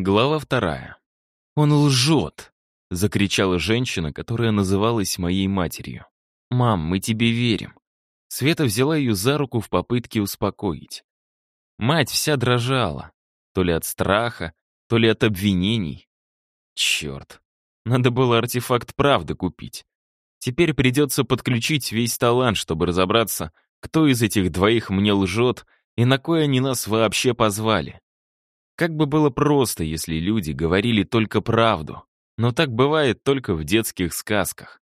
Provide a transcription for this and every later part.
Глава вторая. «Он лжет!» — закричала женщина, которая называлась моей матерью. «Мам, мы тебе верим». Света взяла ее за руку в попытке успокоить. Мать вся дрожала, то ли от страха, то ли от обвинений. Черт, надо было артефакт правды купить. Теперь придется подключить весь талант, чтобы разобраться, кто из этих двоих мне лжет и на кое они нас вообще позвали. Как бы было просто, если люди говорили только правду, но так бывает только в детских сказках.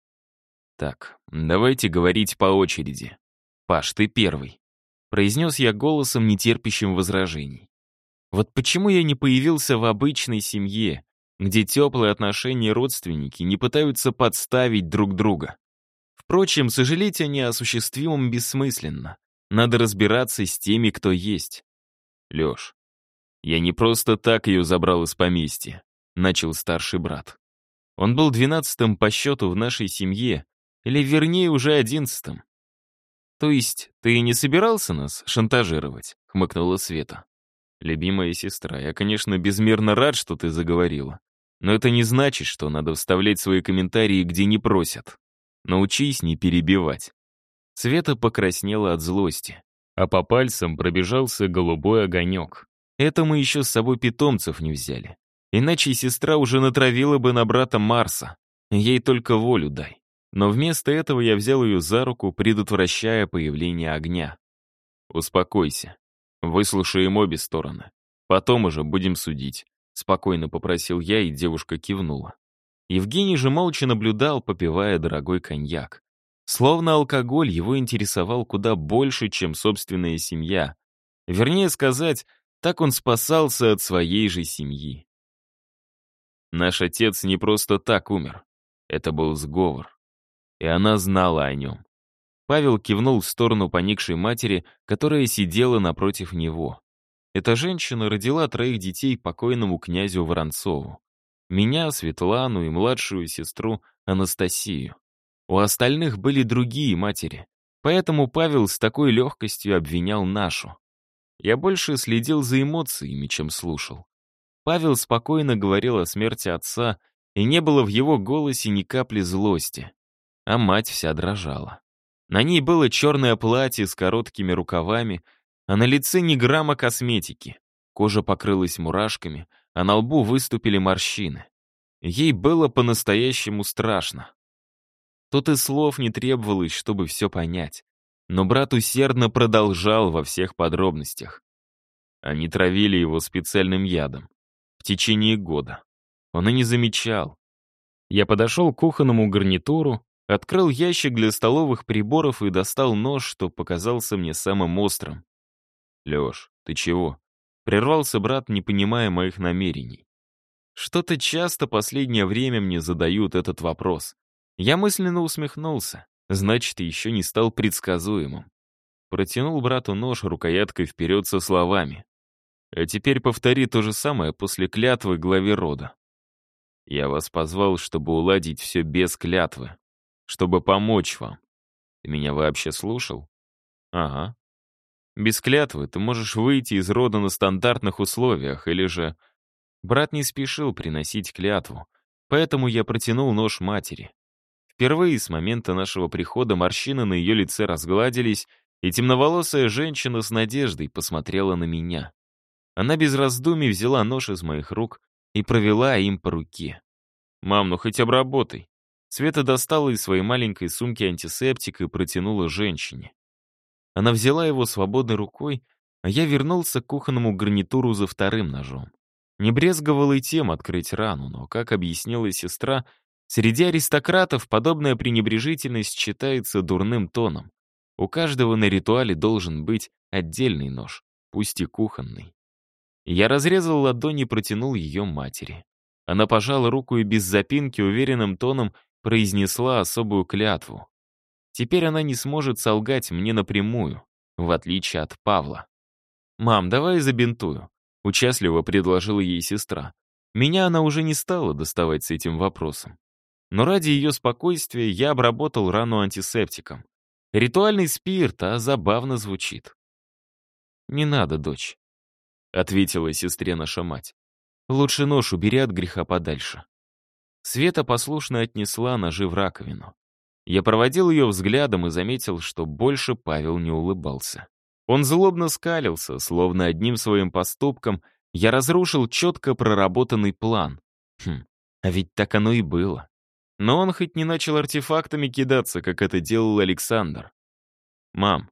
Так, давайте говорить по очереди. Паш, ты первый. Произнес я голосом, нетерпящим возражений. Вот почему я не появился в обычной семье, где теплые отношения родственники не пытаются подставить друг друга. Впрочем, сожалеть о неосуществимом бессмысленно. Надо разбираться с теми, кто есть. Лёш, «Я не просто так ее забрал из поместья», — начал старший брат. Он был двенадцатым по счету в нашей семье, или вернее уже одиннадцатым. «То есть ты не собирался нас шантажировать?» — хмыкнула Света. «Любимая сестра, я, конечно, безмерно рад, что ты заговорила. Но это не значит, что надо вставлять свои комментарии, где не просят. Научись не перебивать». Света покраснела от злости, а по пальцам пробежался голубой огонек. Это мы еще с собой питомцев не взяли. Иначе сестра уже натравила бы на брата Марса. Ей только волю дай. Но вместо этого я взял ее за руку, предотвращая появление огня. «Успокойся. Выслушаем обе стороны. Потом уже будем судить», — спокойно попросил я, и девушка кивнула. Евгений же молча наблюдал, попивая дорогой коньяк. Словно алкоголь его интересовал куда больше, чем собственная семья. Вернее сказать, так он спасался от своей же семьи. Наш отец не просто так умер. Это был сговор. И она знала о нем. Павел кивнул в сторону поникшей матери, которая сидела напротив него. Эта женщина родила троих детей покойному князю Воронцову. Меня, Светлану и младшую сестру Анастасию. У остальных были другие матери, поэтому Павел с такой легкостью обвинял нашу. Я больше следил за эмоциями, чем слушал. Павел спокойно говорил о смерти отца, и не было в его голосе ни капли злости. А мать вся дрожала. На ней было черное платье с короткими рукавами, а на лице ни грамма косметики. Кожа покрылась мурашками, а на лбу выступили морщины. Ей было по-настоящему страшно. Тут и слов не требовалось, чтобы все понять. Но брат усердно продолжал во всех подробностях. Они травили его специальным ядом. В течение года. Он и не замечал. Я подошел к кухонному гарнитуру, открыл ящик для столовых приборов и достал нож, что показался мне самым острым. «Лёш, ты чего?» Прервался брат, не понимая моих намерений. Что-то часто последнее время мне задают этот вопрос. Я мысленно усмехнулся. Значит, еще не стал предсказуемым. Протянул брату нож рукояткой вперед со словами. А теперь повтори то же самое после клятвы главе рода. Я вас позвал, чтобы уладить все без клятвы, чтобы помочь вам. Ты меня вообще слушал? Ага. Без клятвы ты можешь выйти из рода на стандартных условиях, или же... Брат не спешил приносить клятву, поэтому я протянул нож матери. Впервые с момента нашего прихода морщины на ее лице разгладились, и темноволосая женщина с надеждой посмотрела на меня. Она без раздумий взяла нож из моих рук и провела им по руке. «Мам, ну хоть обработай». Света достала из своей маленькой сумки антисептик и протянула женщине. Она взяла его свободной рукой, а я вернулся к кухонному гарнитуру за вторым ножом. Не брезговал и тем открыть рану, но, как объяснила сестра, Среди аристократов подобная пренебрежительность считается дурным тоном. У каждого на ритуале должен быть отдельный нож, пусть и кухонный. Я разрезал ладонь и протянул ее матери. Она пожала руку и без запинки уверенным тоном произнесла особую клятву. Теперь она не сможет солгать мне напрямую, в отличие от Павла. «Мам, давай забинтую», — участливо предложила ей сестра. Меня она уже не стала доставать с этим вопросом но ради ее спокойствия я обработал рану антисептиком. Ритуальный спирт, а забавно звучит. «Не надо, дочь», — ответила сестре наша мать. Лучше нож убери от греха подальше. Света послушно отнесла ножи в раковину. Я проводил ее взглядом и заметил, что больше Павел не улыбался. Он злобно скалился, словно одним своим поступком я разрушил четко проработанный план. Хм, а ведь так оно и было. Но он хоть не начал артефактами кидаться, как это делал Александр. «Мам,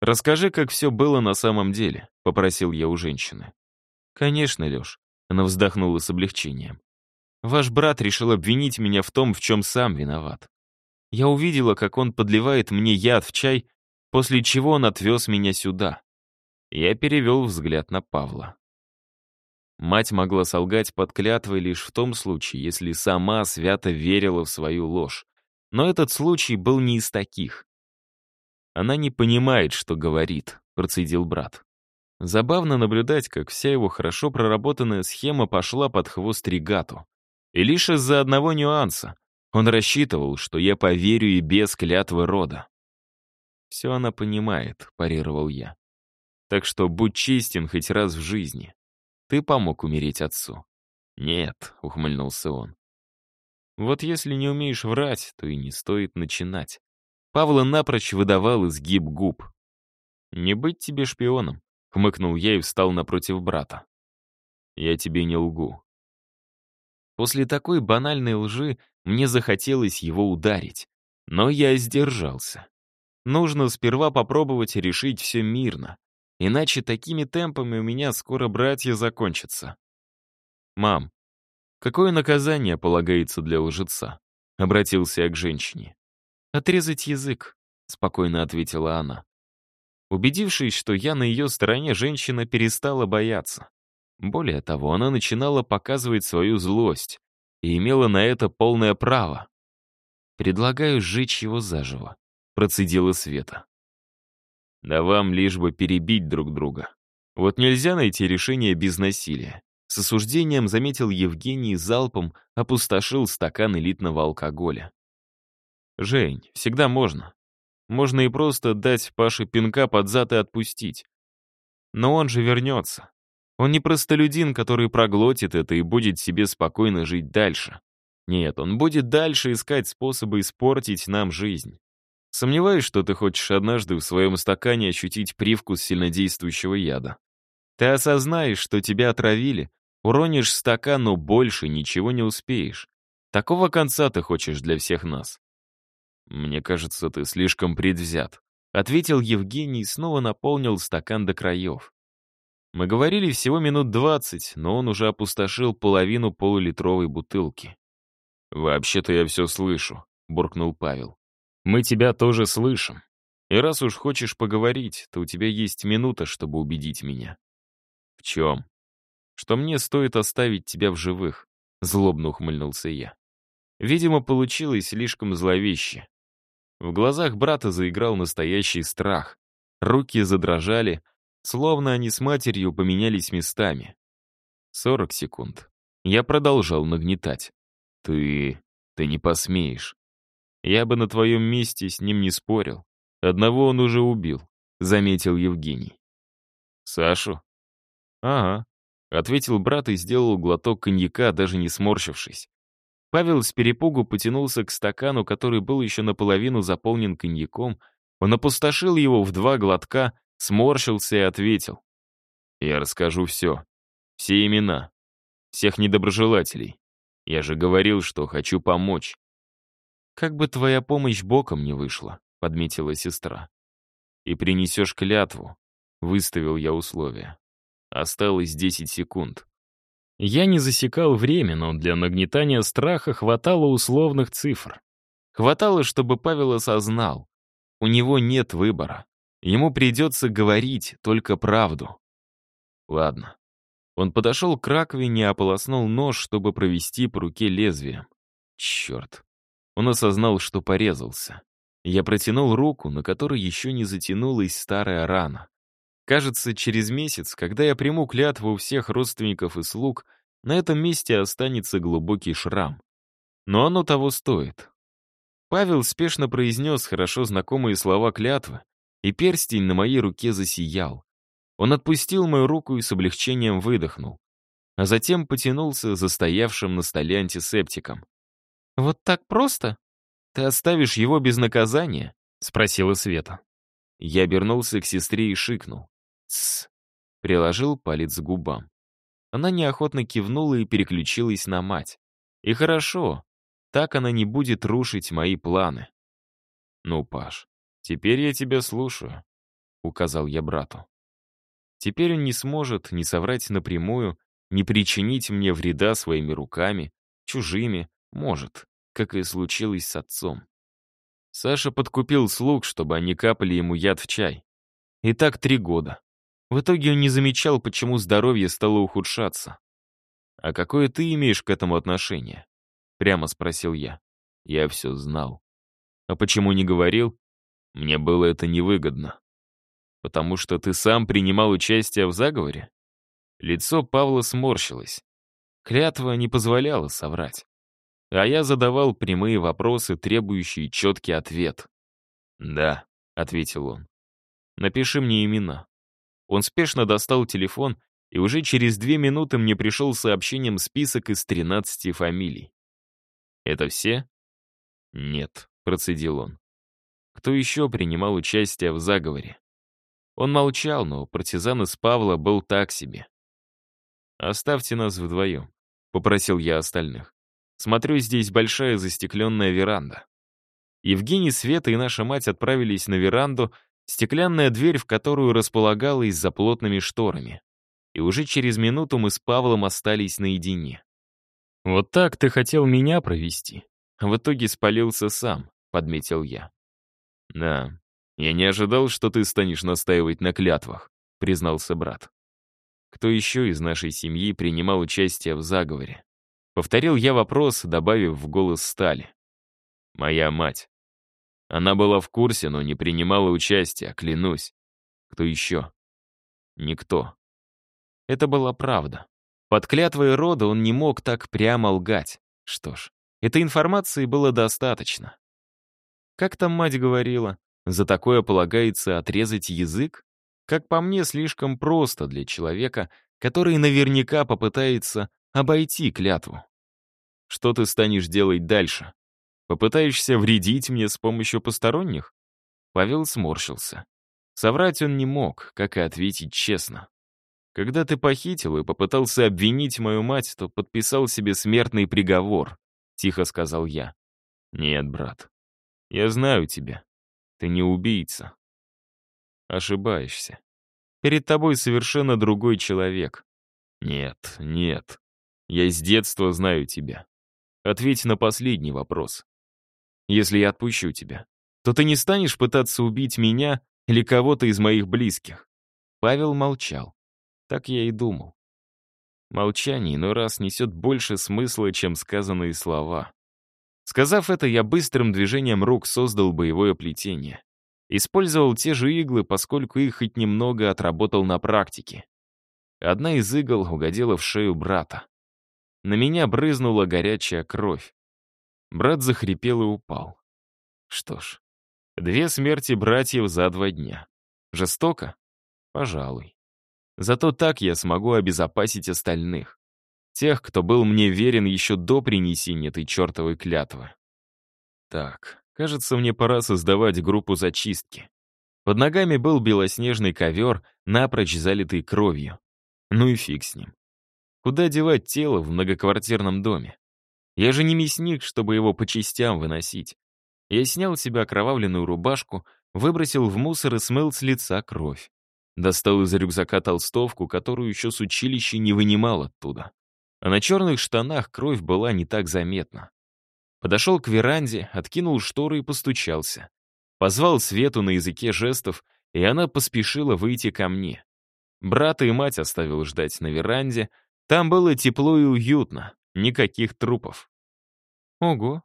расскажи, как все было на самом деле», — попросил я у женщины. «Конечно, Леш», — она вздохнула с облегчением. «Ваш брат решил обвинить меня в том, в чем сам виноват. Я увидела, как он подливает мне яд в чай, после чего он отвез меня сюда». Я перевел взгляд на Павла. Мать могла солгать под клятвой лишь в том случае, если сама свято верила в свою ложь. Но этот случай был не из таких. «Она не понимает, что говорит», — процедил брат. Забавно наблюдать, как вся его хорошо проработанная схема пошла под хвост регату. И лишь из-за одного нюанса. Он рассчитывал, что я поверю и без клятвы рода. «Все она понимает», — парировал я. «Так что будь честен хоть раз в жизни. Ты помог умереть отцу?» «Нет», — ухмыльнулся он. «Вот если не умеешь врать, то и не стоит начинать». Павла напрочь выдавал изгиб губ. «Не быть тебе шпионом», — хмыкнул я и встал напротив брата. «Я тебе не лгу». После такой банальной лжи мне захотелось его ударить, но я сдержался. Нужно сперва попробовать решить все мирно, Иначе такими темпами у меня скоро братья закончатся. «Мам, какое наказание полагается для лжеца?» Обратился я к женщине. «Отрезать язык», — спокойно ответила она. Убедившись, что я на ее стороне, женщина перестала бояться. Более того, она начинала показывать свою злость и имела на это полное право. «Предлагаю сжечь его заживо», — процедила Света. Да вам лишь бы перебить друг друга. Вот нельзя найти решение без насилия. С осуждением заметил Евгений залпом опустошил стакан элитного алкоголя. «Жень, всегда можно. Можно и просто дать Паше пинка под зад и отпустить. Но он же вернется. Он не простолюдин, который проглотит это и будет себе спокойно жить дальше. Нет, он будет дальше искать способы испортить нам жизнь. Сомневаюсь, что ты хочешь однажды в своем стакане ощутить привкус сильнодействующего яда. Ты осознаешь, что тебя отравили, уронишь стакан, но больше ничего не успеешь. Такого конца ты хочешь для всех нас. Мне кажется, ты слишком предвзят, ответил Евгений и снова наполнил стакан до краев. Мы говорили всего минут двадцать, но он уже опустошил половину полулитровой бутылки. «Вообще-то я все слышу», — буркнул Павел. Мы тебя тоже слышим. И раз уж хочешь поговорить, то у тебя есть минута, чтобы убедить меня. В чем? Что мне стоит оставить тебя в живых, злобно ухмыльнулся я. Видимо, получилось слишком зловеще. В глазах брата заиграл настоящий страх. Руки задрожали, словно они с матерью поменялись местами. Сорок секунд. Я продолжал нагнетать. Ты... ты не посмеешь. Я бы на твоем месте с ним не спорил. Одного он уже убил, заметил Евгений. Сашу? Ага, ответил брат и сделал глоток коньяка, даже не сморщившись. Павел с перепугу потянулся к стакану, который был еще наполовину заполнен коньяком. Он опустошил его в два глотка, сморщился и ответил. «Я расскажу все. Все имена. Всех недоброжелателей. Я же говорил, что хочу помочь. «Как бы твоя помощь боком не вышла», — подметила сестра. «И принесешь клятву», — выставил я условия. Осталось 10 секунд. Я не засекал время, но для нагнетания страха хватало условных цифр. Хватало, чтобы Павел осознал. У него нет выбора. Ему придется говорить только правду. Ладно. Он подошел к раковине и ополоснул нож, чтобы провести по руке лезвием. Черт. Он осознал, что порезался. Я протянул руку, на которой еще не затянулась старая рана. Кажется, через месяц, когда я приму клятву у всех родственников и слуг, на этом месте останется глубокий шрам. Но оно того стоит. Павел спешно произнес хорошо знакомые слова клятвы, и перстень на моей руке засиял. Он отпустил мою руку и с облегчением выдохнул. а затем потянулся за стоявшим на столе антисептиком. «Вот так просто? Ты оставишь его без наказания?» — спросила Света. Я обернулся к сестре и шикнул. «Тссс!» — приложил палец к губам. Она неохотно кивнула и переключилась на мать. И хорошо, так она не будет рушить мои планы. «Ну, Паш, теперь я тебя слушаю», — указал я брату. Теперь он не сможет ни соврать напрямую, ни причинить мне вреда своими руками, чужими, может, как и случилось с отцом. Саша подкупил слуг, чтобы они капали ему яд в чай. И так три года. В итоге он не замечал, почему здоровье стало ухудшаться. «А какое ты имеешь к этому отношение?» Прямо спросил я. Я все знал. А почему не говорил? Мне было это невыгодно. Потому что ты сам принимал участие в заговоре? Лицо Павла сморщилось. Клятва не позволяла соврать. А я задавал прямые вопросы, требующие четкий ответ. «Да», — ответил он. «Напиши мне имена». Он спешно достал телефон, и уже через две минуты мне пришел сообщением список из 13 фамилий. «Это все?» «Нет», — процедил он. «Кто еще принимал участие в заговоре?» Он молчал, но партизан из Павла был так себе. «Оставьте нас вдвоем», — попросил я остальных. Смотрю, здесь большая застекленная веранда. Евгений, Света и наша мать отправились на веранду, стеклянная дверь в которую располагалась за плотными шторами. И уже через минуту мы с Павлом остались наедине. «Вот так ты хотел меня провести, а в итоге спалился сам», — подметил я. «Да, я не ожидал, что ты станешь настаивать на клятвах», — признался брат. «Кто еще из нашей семьи принимал участие в заговоре?» Повторил я вопрос, добавив в голос стали. Моя мать. Она была в курсе, но не принимала участия, клянусь. Кто еще? Никто. Это была правда. Под клятвой рода он не мог так прямо лгать. Что ж, этой информации было достаточно. Как там мать говорила, за такое полагается отрезать язык? Как по мне, слишком просто для человека, который наверняка попытается обойти клятву. Что ты станешь делать дальше? Попытаешься вредить мне с помощью посторонних?» Павел сморщился. Соврать он не мог, как и ответить честно. «Когда ты похитил и попытался обвинить мою мать, то подписал себе смертный приговор», — тихо сказал я. «Нет, брат, я знаю тебя. Ты не убийца». «Ошибаешься. Перед тобой совершенно другой человек». «Нет, нет. Я с детства знаю тебя. Ответь на последний вопрос. Если я отпущу тебя, то ты не станешь пытаться убить меня или кого-то из моих близких?» Павел молчал. Так я и думал. Молчание иной раз несет больше смысла, чем сказанные слова. Сказав это, я быстрым движением рук создал боевое плетение. Использовал те же иглы, поскольку их хоть немного отработал на практике. Одна из игл угодила в шею брата. На меня брызнула горячая кровь. Брат захрипел и упал. Что ж, две смерти братьев за два дня. Жестоко? Пожалуй. Зато так я смогу обезопасить остальных. Тех, кто был мне верен еще до принесения этой чертовой клятвы. Так, кажется, мне пора создавать группу зачистки. Под ногами был белоснежный ковер, напрочь залитый кровью. Ну и фиг с ним. Куда девать тело в многоквартирном доме? Я же не мясник, чтобы его по частям выносить. Я снял с себя окровавленную рубашку, выбросил в мусор и смыл с лица кровь. Достал из рюкзака толстовку, которую еще с училища не вынимал оттуда. А на черных штанах кровь была не так заметна. Подошел к веранде, откинул шторы и постучался. Позвал Свету на языке жестов, и она поспешила выйти ко мне. Брата и мать оставил ждать на веранде, там было тепло и уютно, никаких трупов. Ого.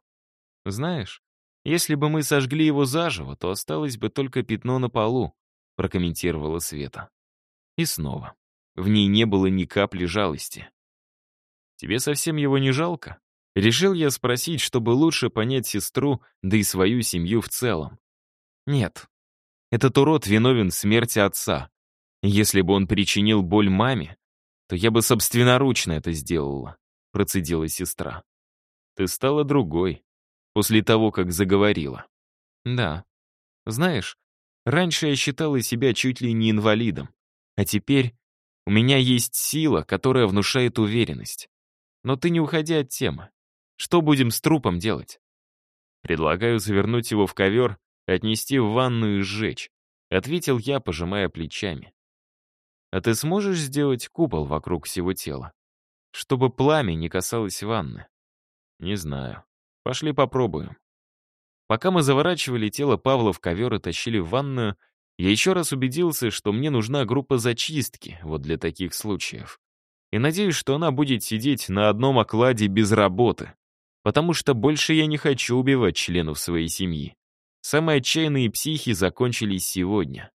Знаешь, если бы мы сожгли его заживо, то осталось бы только пятно на полу, прокомментировала Света. И снова. В ней не было ни капли жалости. Тебе совсем его не жалко? Решил я спросить, чтобы лучше понять сестру, да и свою семью в целом. Нет. Этот урод виновен в смерти отца. Если бы он причинил боль маме, то я бы собственноручно это сделала», — процедила сестра. «Ты стала другой, после того, как заговорила». «Да. Знаешь, раньше я считала себя чуть ли не инвалидом, а теперь у меня есть сила, которая внушает уверенность. Но ты не уходи от темы. Что будем с трупом делать?» «Предлагаю завернуть его в ковер, отнести в ванную и сжечь», — ответил я, пожимая плечами. «А ты сможешь сделать купол вокруг всего тела, чтобы пламя не касалось ванны?» «Не знаю. Пошли попробуем». Пока мы заворачивали тело Павла в ковер и тащили в ванную, я еще раз убедился, что мне нужна группа зачистки вот для таких случаев. И надеюсь, что она будет сидеть на одном окладе без работы, потому что больше я не хочу убивать членов своей семьи. Самые отчаянные психи закончились сегодня.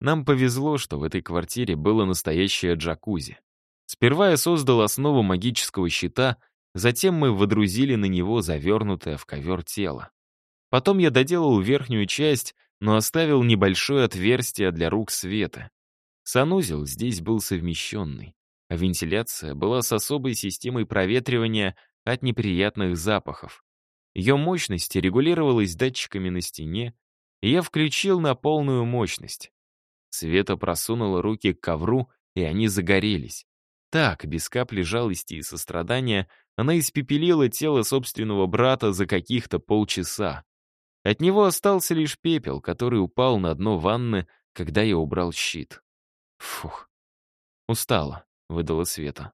Нам повезло, что в этой квартире было настоящее джакузи. Сперва я создал основу магического щита, затем мы водрузили на него завернутое в ковер тело. Потом я доделал верхнюю часть, но оставил небольшое отверстие для рук света. Санузел здесь был совмещенный, а вентиляция была с особой системой проветривания от неприятных запахов. Ее мощность регулировалась датчиками на стене, и я включил на полную мощность. Света просунула руки к ковру, и они загорелись. Так, без капли жалости и сострадания, она испепелила тело собственного брата за каких-то полчаса. От него остался лишь пепел, который упал на дно ванны, когда я убрал щит. Фух. Устала, выдала Света.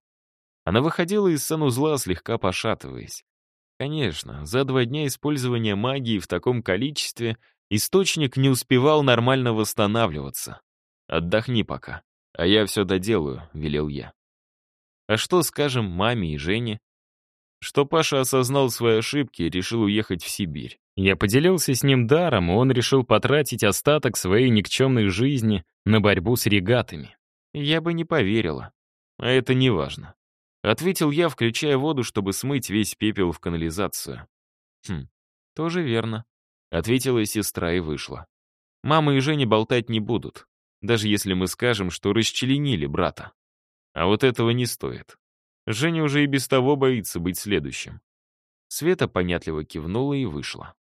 Она выходила из санузла, слегка пошатываясь. Конечно, за два дня использования магии в таком количестве источник не успевал нормально восстанавливаться. «Отдохни пока, а я все доделаю», — велел я. «А что скажем маме и Жене?» Что Паша осознал свои ошибки и решил уехать в Сибирь. Я поделился с ним даром, и он решил потратить остаток своей никчемной жизни на борьбу с регатами. Я бы не поверила. А это не важно. Ответил я, включая воду, чтобы смыть весь пепел в канализацию. Хм, тоже верно. Ответила сестра и вышла. Мама и Женя болтать не будут, даже если мы скажем, что расчленили брата. А вот этого не стоит. Женя уже и без того боится быть следующим. Света понятливо кивнула и вышла.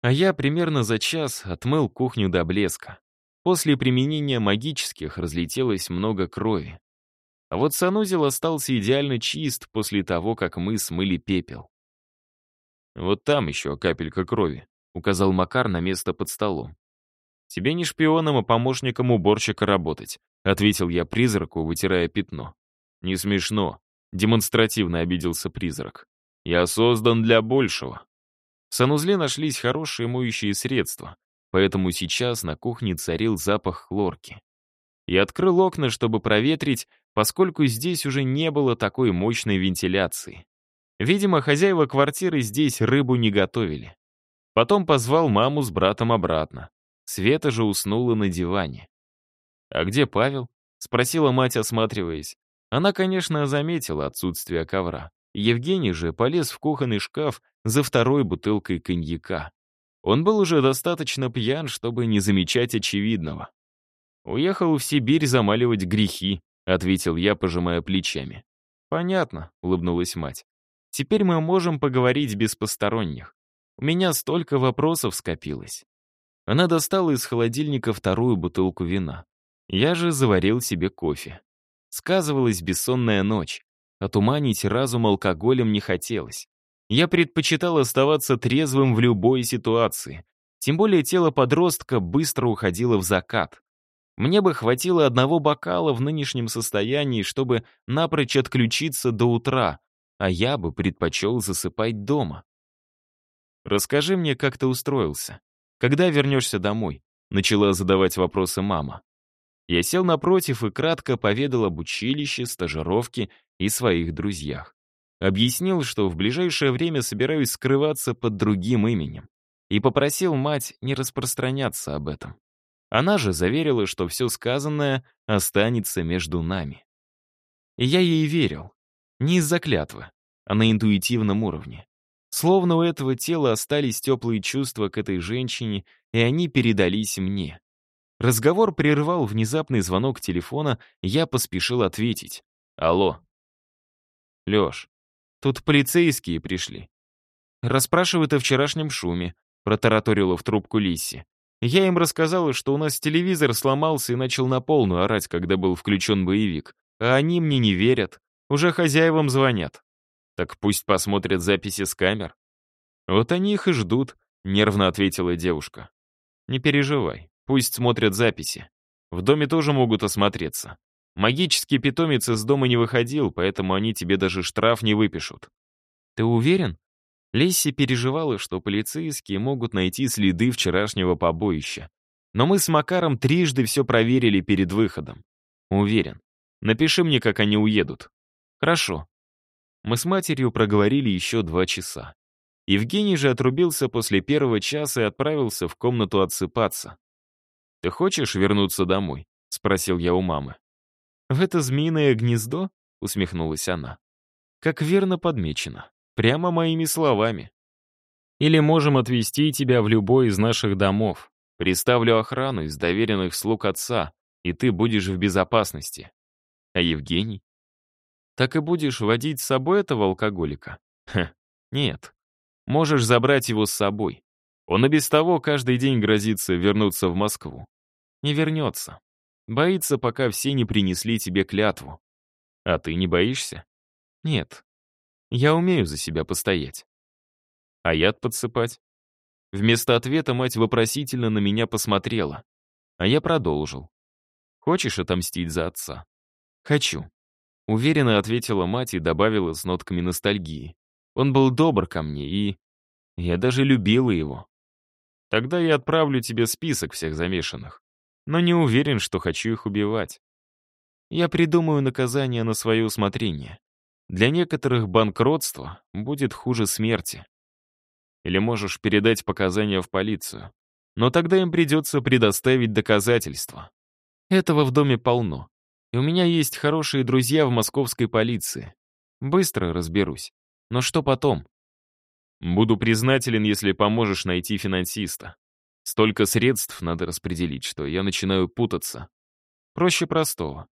А я примерно за час отмыл кухню до блеска. После применения магических разлетелось много крови. А вот санузел остался идеально чист после того, как мы смыли пепел. «Вот там еще капелька крови», — указал Макар на место под столом. «Тебе не шпионом, а помощником уборщика работать», — ответил я призраку, вытирая пятно. «Не смешно», — демонстративно обиделся призрак. «Я создан для большего». В санузле нашлись хорошие моющие средства, поэтому сейчас на кухне царил запах хлорки. Я открыл окна, чтобы проветрить, поскольку здесь уже не было такой мощной вентиляции. Видимо, хозяева квартиры здесь рыбу не готовили. Потом позвал маму с братом обратно. Света же уснула на диване. «А где Павел?» — спросила мать, осматриваясь. Она, конечно, заметила отсутствие ковра. Евгений же полез в кухонный шкаф за второй бутылкой коньяка. Он был уже достаточно пьян, чтобы не замечать очевидного. «Уехал в Сибирь замаливать грехи», — ответил я, пожимая плечами. «Понятно», — улыбнулась мать. «Теперь мы можем поговорить без посторонних. У меня столько вопросов скопилось». Она достала из холодильника вторую бутылку вина. Я же заварил себе кофе. Сказывалась бессонная ночь. Отуманить разум алкоголем не хотелось. Я предпочитал оставаться трезвым в любой ситуации. Тем более тело подростка быстро уходило в закат. Мне бы хватило одного бокала в нынешнем состоянии, чтобы напрочь отключиться до утра, а я бы предпочел засыпать дома. «Расскажи мне, как ты устроился. Когда вернешься домой?» — начала задавать вопросы мама. Я сел напротив и кратко поведал об училище, стажировке и своих друзьях. Объяснил, что в ближайшее время собираюсь скрываться под другим именем. И попросил мать не распространяться об этом. Она же заверила, что все сказанное останется между нами. И я ей верил. Не из-за клятвы, а на интуитивном уровне. Словно у этого тела остались теплые чувства к этой женщине, и они передались мне. Разговор прервал внезапный звонок телефона, я поспешил ответить. Алло. Лёш, тут полицейские пришли. Расспрашивают о вчерашнем шуме, протараторила в трубку Лисси. Я им рассказала, что у нас телевизор сломался и начал на полную орать, когда был включен боевик. А они мне не верят. Уже хозяевам звонят. Так пусть посмотрят записи с камер. Вот они их и ждут, нервно ответила девушка. Не переживай, пусть смотрят записи. В доме тоже могут осмотреться. Магический питомец из дома не выходил, поэтому они тебе даже штраф не выпишут. Ты уверен? Лесси переживала, что полицейские могут найти следы вчерашнего побоища. Но мы с Макаром трижды все проверили перед выходом. Уверен. Напиши мне, как они уедут. Хорошо. Мы с матерью проговорили еще два часа. Евгений же отрубился после первого часа и отправился в комнату отсыпаться. «Ты хочешь вернуться домой?» — спросил я у мамы. «В это змеиное гнездо?» — усмехнулась она. «Как верно подмечено. Прямо моими словами. Или можем отвезти тебя в любой из наших домов. Приставлю охрану из доверенных слуг отца, и ты будешь в безопасности. А Евгений? Так и будешь водить с собой этого алкоголика? Хм, нет. Можешь забрать его с собой. Он и без того каждый день грозится вернуться в Москву. Не вернется. Боится, пока все не принесли тебе клятву. А ты не боишься? Нет. Я умею за себя постоять. А яд подсыпать? Вместо ответа мать вопросительно на меня посмотрела. А я продолжил. Хочешь отомстить за отца? Хочу. Уверенно ответила мать и добавила с нотками ностальгии. Он был добр ко мне, и... Я даже любила его. Тогда я отправлю тебе список всех замешанных. Но не уверен, что хочу их убивать. Я придумаю наказание на свое усмотрение. Для некоторых банкротство будет хуже смерти. Или можешь передать показания в полицию. Но тогда им придется предоставить доказательства. Этого в доме полно. И у меня есть хорошие друзья в московской полиции. Быстро разберусь. Но что потом? Буду признателен, если поможешь найти финансиста. Столько средств надо распределить, что я начинаю путаться. Проще простого.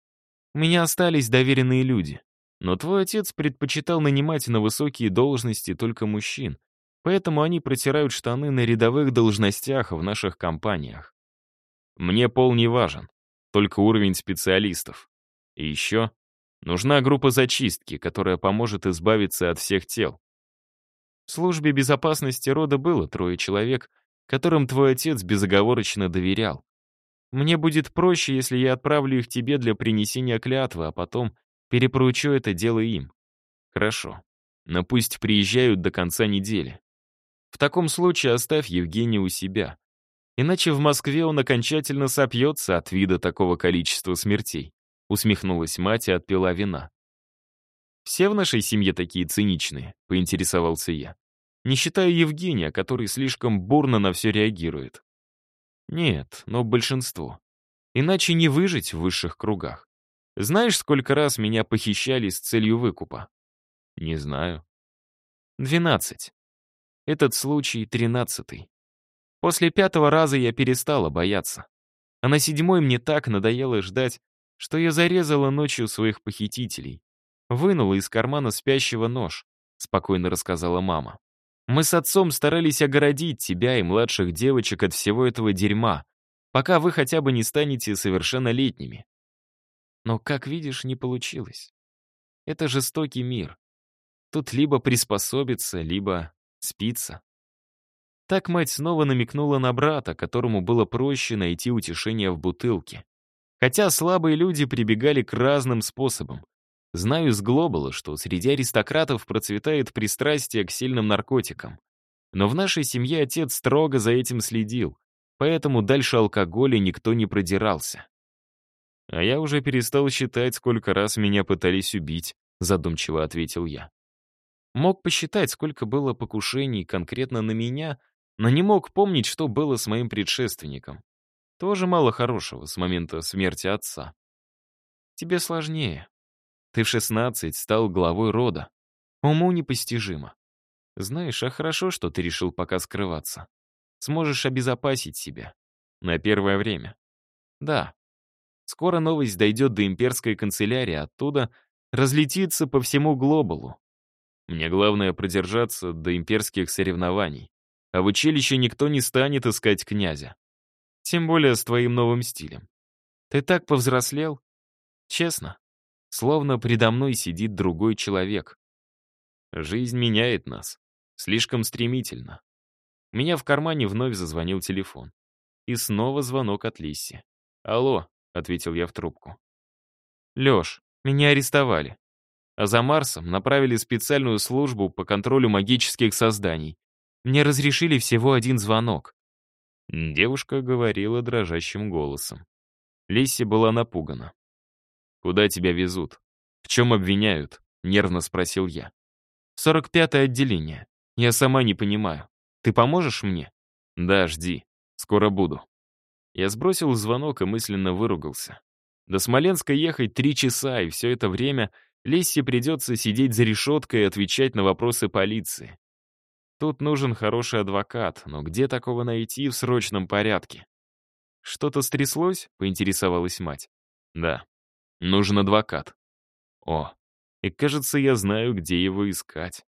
У меня остались доверенные люди. Но твой отец предпочитал нанимать на высокие должности только мужчин, поэтому они протирают штаны на рядовых должностях в наших компаниях. Мне пол не важен, только уровень специалистов. И еще нужна группа зачистки, которая поможет избавиться от всех тел. В службе безопасности рода было трое человек, которым твой отец безоговорочно доверял. Мне будет проще, если я отправлю их тебе для принесения клятвы, а потом Перепоручу это дело им. Хорошо. Но пусть приезжают до конца недели. В таком случае оставь Евгения у себя. Иначе в Москве он окончательно сопьется от вида такого количества смертей. Усмехнулась мать и отпила вина. «Все в нашей семье такие циничные?» — поинтересовался я. «Не считая Евгения, который слишком бурно на все реагирует». «Нет, но большинство. Иначе не выжить в высших кругах. Знаешь, сколько раз меня похищали с целью выкупа? Не знаю. Двенадцать. Этот случай тринадцатый. После пятого раза я перестала бояться. А на седьмой мне так надоело ждать, что я зарезала ночью своих похитителей. Вынула из кармана спящего нож, спокойно рассказала мама. Мы с отцом старались огородить тебя и младших девочек от всего этого дерьма, пока вы хотя бы не станете совершеннолетними. Но, как видишь, не получилось. Это жестокий мир. Тут либо приспособиться, либо спиться. Так мать снова намекнула на брата, которому было проще найти утешение в бутылке. Хотя слабые люди прибегали к разным способам. Знаю из Глобала, что среди аристократов процветает пристрастие к сильным наркотикам. Но в нашей семье отец строго за этим следил, поэтому дальше алкоголя никто не продирался. «А я уже перестал считать, сколько раз меня пытались убить», — задумчиво ответил я. Мог посчитать, сколько было покушений конкретно на меня, но не мог помнить, что было с моим предшественником. Тоже мало хорошего с момента смерти отца. Тебе сложнее. Ты в 16 стал главой рода. Уму непостижимо. Знаешь, а хорошо, что ты решил пока скрываться. Сможешь обезопасить себя. На первое время. Да, Скоро новость дойдет до имперской канцелярии, оттуда разлетится по всему глобалу. Мне главное продержаться до имперских соревнований. А в училище никто не станет искать князя. Тем более с твоим новым стилем. Ты так повзрослел. Честно, словно предо мной сидит другой человек. Жизнь меняет нас. Слишком стремительно. У меня в кармане вновь зазвонил телефон. И снова звонок от Лисси. «Алло», — ответил я в трубку. «Лёш, меня арестовали. А за Марсом направили специальную службу по контролю магических созданий. Мне разрешили всего один звонок». Девушка говорила дрожащим голосом. Лисси была напугана. «Куда тебя везут? В чем обвиняют?» — нервно спросил я. «Сорок пятое отделение. Я сама не понимаю. Ты поможешь мне?» «Да, жди. Скоро буду». Я сбросил звонок и мысленно выругался. До Смоленска ехать три часа, и все это время Лессе придется сидеть за решеткой и отвечать на вопросы полиции. Тут нужен хороший адвокат, но где такого найти в срочном порядке? «Что-то стряслось?» — поинтересовалась мать. «Да, нужен адвокат». «О, и кажется, я знаю, где его искать».